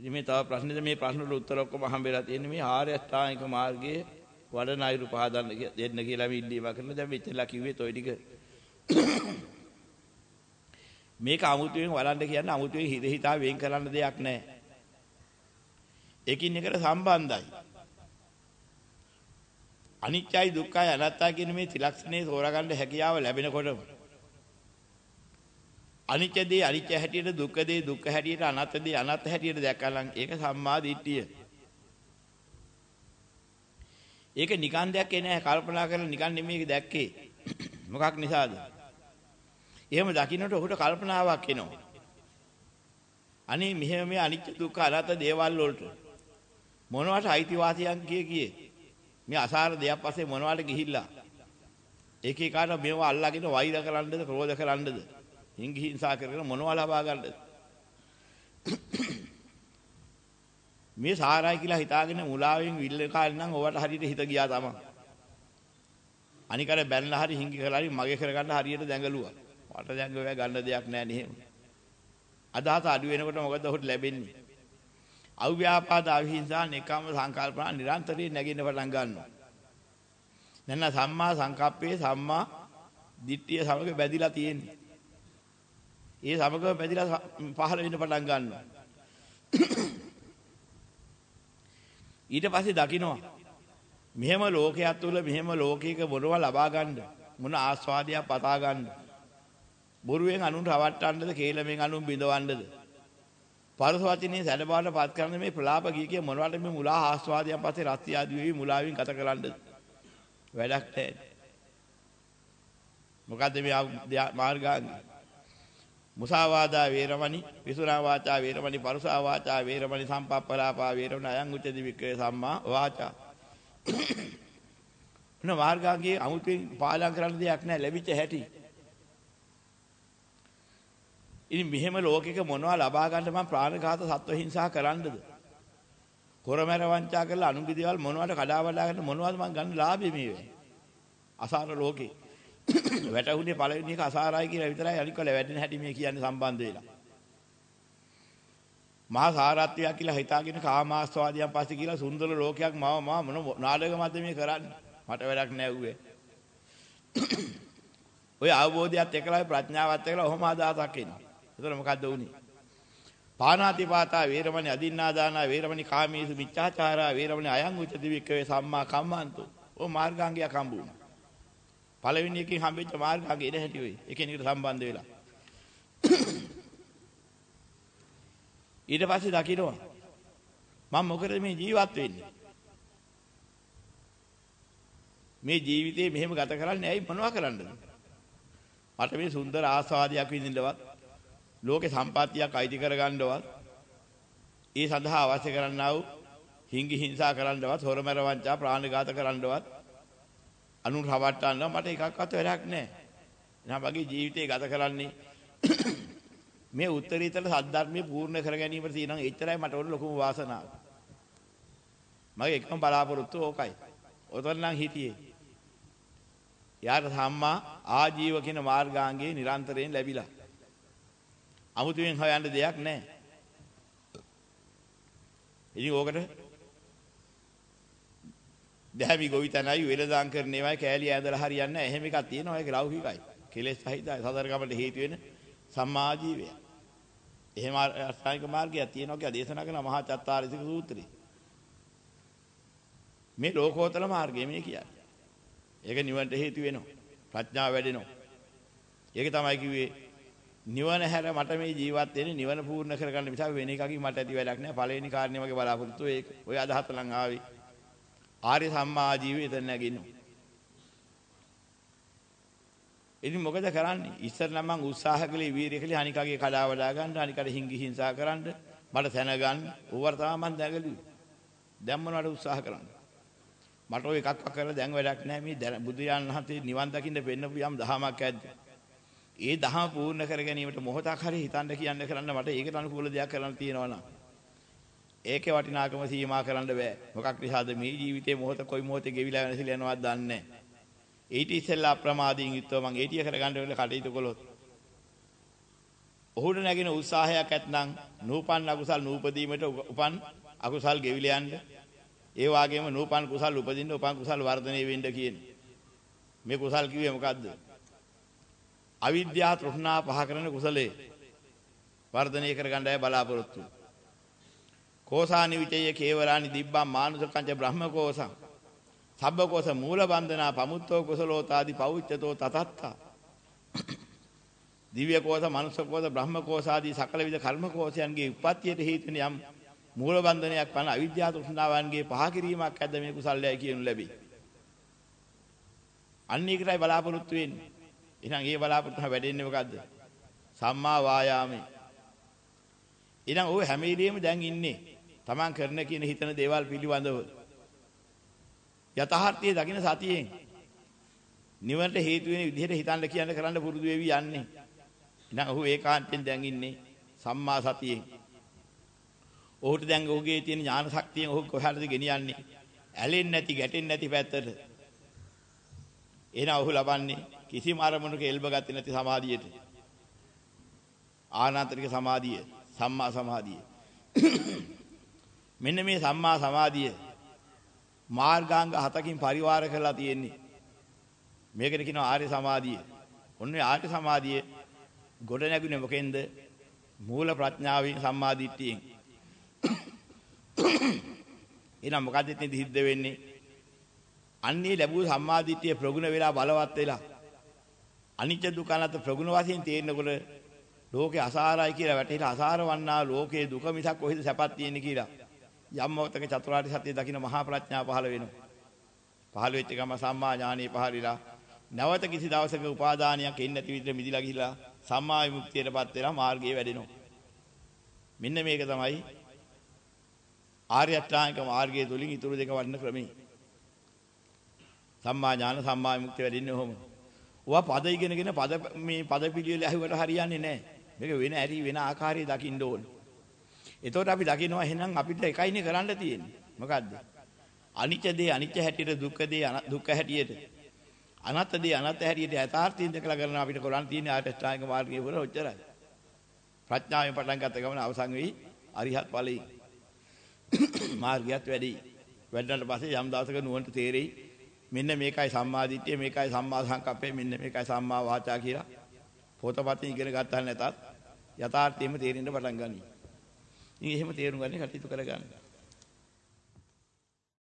ඉතින් මේ තව ප්‍රශ්නෙද මේ ප්‍රශ්න වල උත්තර ඔක්කොම හම්බෙලා තියෙන්නේ මේ ආර්ය අෂ්ටාංගික මාර්ගයේ වඩන අයුරු පහදන්න දෙන්න කියලා අපි ඉල්ලීමක් කරනවා. දැන් මෙච්චරලා කිව්වේ toy ටික. මේක අමුතුවෙන් වඩන්න කියන්නේ අමුතුවෙන් හිත හිතා වෙන් කරන්න දෙයක් නැහැ. එකින් එකට සම්බන්ධයි. අනිත්‍යයි දුක්ඛයි අනාත්තයි කියන මේ ත්‍රිලක්ෂණේ තෝරාගන්න හැකියාව ලැබෙනකොටම අනිත්‍ය දේ අනිත්‍ය හැටියට දුක්ඛ දේ දුක්ඛ හැටියට අනාත්ම දේ අනාත්ම හැටියට දැක්කලන් ඒක සම්මා දිට්ඨිය. ඒක නිකන් දැක්කේ නෑ කල්පනා කරලා නිකන් නෙමෙයි දැක්කේ. මොකක් නිසාද? එහෙම දකින්නට ඔහුට කල්පනාවක් එනවා. අනේ මෙහෙම මේ අනිත්‍ය දුක්ඛ අනාත්ම දේවල් වලට මොනවට අයිතිවාසියන් කිය කියේ මේ අසාර දෙයක් පස්සේ මොනවට ගිහිල්ලා එක එකාට මේව අල්ලාගෙන වෛර කරන්නද ක්‍රෝධ කරන්නද හිංගි හිංසා කරගෙන මොනවා ලබා ගන්නද? මේ සාරයි කියලා හිතාගෙන මුලාවෙන් විල්ල කාලේ නම් ඔවට හරියට හිත ගියා තමයි අනිකර බැලලා හරි හිංගි කරලා හරි මගේ කරගන්න හරියට දැඟලුවා. මට දැන් ඔය ගන්න දෙයක් නැහැ නේ අදහස අඩු වෙනකොට මොකද ඔහුට ලැබෙන්නේ? අව්‍යාපාද අවිහිංසා නිකම්ම සංකල්පනා නිරන්තරයෙන් නැගින්න පටන් ගන්නවා. නැන්න සම්මා සංකප්පේ සම්මා දිට්ඨිය සමග බැඳිලා තියෙන්නේ. ඒ සමග බැඳිලා පහළ වෙන්න පටන් ගන්නවා. ඊට පස්සේ දකින්නවා මෙහෙම ලෝකයක් තුල මෙහෙම ලෝකයක මොනවා ලබා ගන්න මොන ආස්වාදයක් පතා ගන්න. බොරුවෙන් අනුන් රවට්ටන්නද කේලමෙන් අනුන් බිඳවන්නද? පරස වචනේ සැඩබාට පත් කරන මේ ප්‍රලාප ගිය කිය මොනවට මේ මුලා ආස්වාදයන් පස්සේ රත්ය ආදී වෙවි මුලාවෙන් ගත කරන්නද? වැඩක් නැහැ. මොකද්ද මේ මාර්ගාංගය? මුසාවාදා වේරමණි විසුනා වාචා වේරමණි පරුසා වාචා වේරමණි සම්පප්පලාපා වේරමණි අයං උච්චති වික්‍රේ සම්මා වාචා මොන මාර්ගාංගයේ අමුතුවෙන් පාලන කරන්න දෙයක් නැහැ ලැබිච්ච හැටි ඉතින් මෙහෙම ලෝකෙක මොනවා ලබා ගන්න මම ප්‍රාණඝාත සත්ව හිංසා කරන්නද? කොරමැර වංචා කරලා අනුන්ගේ දේවල් මොනවට කඩා වඩා ගන්න මොනවද මම ගන්න ලාභෙ මේ වෙන්නේ? අසාර ලෝකේ. වැටුනේ පළවෙනි එක අසාරයි කියලා විතරයි අනික වල වැඩෙන හැටි මේ කියන්නේ සම්බන්ධ වෙලා. මහා සාරත්වයක් කියලා හිතාගෙන කාමාස්වාදයන් පස්සේ කියලා සුන්දර ලෝකයක් මම මම මොන නාටකමද මේ කරන්නේ? මට වැඩක් නැහැ ඌවේ. ඔය අවබෝධයත් එක්කලා ප්‍රඥාවත් එක්කලා ඔහොම අදහසක් එන්නේ. එතකොට මොකද්ද වුනේ? පානාතිපාතා වේරමණී අදින්නාදානා වේරමණී කාමීසු මිච්ඡාචාරා වේරමණී අයං උච්චති වික්කවේ සම්මා කම්මන්තු. ඔය මාර්ගාංගයක් හම්බ වුණා. පළවෙනි එකකින් හම්බෙච්ච මාර්ගාංගය එන හැටි වෙයි. එකිනෙකට සම්බන්ධ වෙලා. ඊට පස්සේ දකින්නවා මම මොකද මේ ජීවත් වෙන්නේ? මේ ජීවිතේ මෙහෙම ගත කරන්නේ ඇයි මොනවා කරන්නද? මට මේ සුන්දර ආස්වාදයක් විඳින්නවත් ලෝකේ සම්පත්තියක් අයිති කරගන්නවත් ඒ සඳහා අවශ්‍ය කරන්නා වූ හිංගි හිංසා කරන්නවත් හොරමර වංචා ප්‍රාණඝාත කරන්නවත් අනුන් රවට්ටන්න මට එකක්වත් වැඩක් නැහැ. එහෙනම් වගේ ජීවිතේ ගත කරන්නේ මේ උත්තරීතර සද්ධර්මයේ පූර්ණ කර ගැනීමට තියෙන එච්චරයි මට ඕන ලොකුම වාසනාව. මගේ එකම බලාපොරොත්තුව ඕකයි. ඔතන නම් හිටියේ. යාට සම්මා ආජීව කියන මාර්ගාංගයේ නිරන්තරයෙන් ලැබිලා. අමුතුවෙන් හොයන්න දෙයක් නැහැ. ඉතින් ඕකට දැහැමි ගොවිතැනයි වෙලදාම් කරන ඒවායි කෑලි ඇඳලා හරියන්නේ නැහැ. එහෙම එකක් තියෙනවා ඒක ලෞකිකයි. කෙලෙස් සහිතයි සතරගමට හේතු වෙන සම්මා ජීවය. එහෙම අෂ්ටාංගික මාර්ගයක් තියෙනවා කියලා දේශනා කරන මහා චත්තාරිසික සූත්‍රය. මේ ලෝකෝත්තර මාර්ගය මේ කියන්නේ. ඒක නිවනට හේතු වෙනවා. ප්‍රඥාව වැඩෙනවා. ඒක තමයි කිව්වේ නිවන හැර මට මේ ජීවත් වෙන්නේ නිවන පූර්ණ කරගන්න මිසක් වෙන එකකින් මට ඇති වැඩක් නැහැ. පළවෙනි කාරණේ වගේ බලාපොරොත්තු ඒක. ඔය අදහස ලං ආවේ. ආර්ය සම්මා ජීවිතය නැගිනවා. ඉතින් මොකද කරන්නේ? ඉස්සර නම් මං උත්සාහ කළේ වීරිය කළේ අනිකගේ කඩා වඩා ගන්න, අනිකට හිංගි හිංසා කරන්න, මට තැන ගන්න. ඕවර තමයි මං දැඟලුවේ. දැන් මොනවද උත්සාහ කරන්නේ? මට ඔය එකක්වත් කරලා දැන් වැඩක් නැහැ මේ බුදු වහන්සේ නිවන් දකින්න පෙන්නපු යම් දහමක් ඇද්ද? ඒ දහම පූර්ණ කර ගැනීමට මොහොතක් හරි හිතන්න කියන්න කරන්න මට ඒකට අනුකූල දෙයක් කරන්න තියෙනවා නම් ඒකේ වටිනාකම සීමා කරන්න බෑ. මොකක් නිසාද මේ ජීවිතේ මොහොත කොයි මොහොතේ ගෙවිලා වෙනසිලා යනවද දන්නේ නැහැ. ඊට ඉස්සෙල්ලා අප්‍රමාදයෙන් යුක්තව මං ඒටිය කරගන්න වෙල කටයුතු කළොත් ඔහුට නැගෙන උත්සාහයක් ඇත්නම් නූපන් අකුසල් නූපදීමට උපන් අකුසල් ගෙවිල යන්න. ඒ වගේම නූපන් කුසල් උපදින්න උපන් කුසල් වර්ධනය වෙන්න කියන්නේ. මේ කුසල් කිව්වේ මොකද්ද? අවිද්‍යාව තෘෂ්ණා පහ කරන කුසලයේ වර්ධනය කරගන්නයි බලාපොරොත්තු. කෝසානි විචය කේවලානි දිබ්බම් මානුසකංච බ්‍රහ්මකෝසං සබ්බකෝස මූල බන්ධනා පමුත්තෝ කුසලෝතාදි පෞච්චතෝ තතත්තා දිව්‍ය කෝෂ, මනුෂ්‍ය කෝෂ, බ්‍රහ්ම කෝෂ ආදී සකල විද කර්ම කෝෂයන්ගේ උප්පත්තියට හේතු වෙන යම් මූල බන්ධනයක් පන අවිද්‍යාව තෘෂ්ණාවන්ගේ පහ කිරීමක් ඇද්ද මේ කුසල්යයි කියනු ලැබේ. අන්න ඒකටයි බලාපොරොත්තු වෙන්නේ. එහෙනම් ඒ බලාපොරොත්තු වැඩෙන්නේ මොකද්ද? සම්මා වායාමේ. එහෙනම් ඔය හැම ඉරියෙම දැන් ඉන්නේ Taman කරන කියන හිතන දේවල් පිළිබඳව යථාර්ථයේ දකින්න සතියෙන් නිවනට හේතු වෙන විදිහට හිතන්න කියන්න කරන්න පුරුදු වෙවි යන්නේ. එහෙනම් ඔහු ඒකාන්තයෙන් දැන් ඉන්නේ සම්මා සතියෙන්. ඔහුට දැන් ඔහුගේ තියෙන ඥාන ශක්තියෙන් ඔහු කොහාටද ගෙනියන්නේ? ඇලෙන්නේ නැති, ගැටෙන්නේ නැති පැත්තට. එහෙනම් ඔහු ලබන්නේ කිසිම අරමුණක එල්බ ගත්තේ නැති සමාධියට. ආනාතරික සමාධිය, සම්මා සමාධිය. මෙන්න මේ සම්මා සමාධිය මාර්ගාංග හතකින් පරිවාර කරලා තියෙන්නේ. මේකට කියනවා ආර්ය සමාධිය. ඔන්නේ ආර්ය සමාධිය ගොඩ නැගුණේ මොකෙන්ද? මූල ප්‍රඥාවෙන් සම්මාදිට්ඨියෙන්. එහෙනම් මොකද්ද ඉතින් සිද්ධ වෙන්නේ? අන්නේ ලැබුව සම්මාදිට්ඨිය ප්‍රගුණ වෙලා බලවත් වෙලා අනිත්‍ය දුක අනත් ප්‍රගුණ වශයෙන් තේරෙනකොට ලෝකේ අසාරයි කියලා වැටහිලා අසාර වන්නා ලෝකේ දුක මිසක් කොහෙද සැපක් තියෙන්නේ කියලා යම් මොහතක චතුරාර්ය සත්‍ය දකින්න මහා ප්‍රඥා පහළ වෙනවා. පහළ වෙච්ච ගම සම්මා ඥානෙ පහළිලා නැවත කිසි දවසක උපාදානයක් එන්නේ නැති විදිහට මිදිලා ගිහිලා සම්මා විමුක්තියටපත් වෙලා මාර්ගයේ වැඩෙනවා. මෙන්න මේක තමයි ආර්ය අෂ්ටාංගික මාර්ගයේ තුලින් ඊතුරු දෙක වඩන ක්‍රමය. සම්මා ඥාන සම්මා විමුක්තිය වැඩින්නේ ඔහොම. ඔවා පද ඉගෙනගෙන පද මේ පද පිළිවෙල ඇහුවට හරියන්නේ නැහැ. මේක වෙන ඇරි වෙන ආකාරයේ දකින්න ඕනේ. එතකොට අපි දකිනවා එහෙනම් අපිට එකයිනේ කරන්න තියෙන්නේ. මොකද්ද? අනිත්‍ය දේ අනිත්‍ය හැටියට දුක්ඛ දේ දුක්ඛ හැටියට අනත්ත දේ අනත්ත හැටියට යථාර්ථයෙන් දැකලා කරන අපිට කරන්න තියෙන්නේ ආටස්ථාංග මාර්ගයේ වල ඔච්චරයි. ප්‍රඥාවෙන් පටන් ගත්ත ගමන අවසන් වෙයි අරිහත් ඵලෙයි. මාර්ගයත් වැඩි. වැඩනට පස්සේ යම් දවසක නුවන්ට තේරෙයි මෙන්න මේකයි සම්මා දිට්ඨිය මේකයි සම්මා සංකප්පය මෙන්න මේකයි සම්මා වාචා කියලා පොතපතින් ඉගෙන ගත්තා නැතත් යථාර්ථයෙන්ම තේරෙන්න පටන් ගනී. ඉතින් එහෙම තේරුම් ගන්න කටයුතු කරගන්න.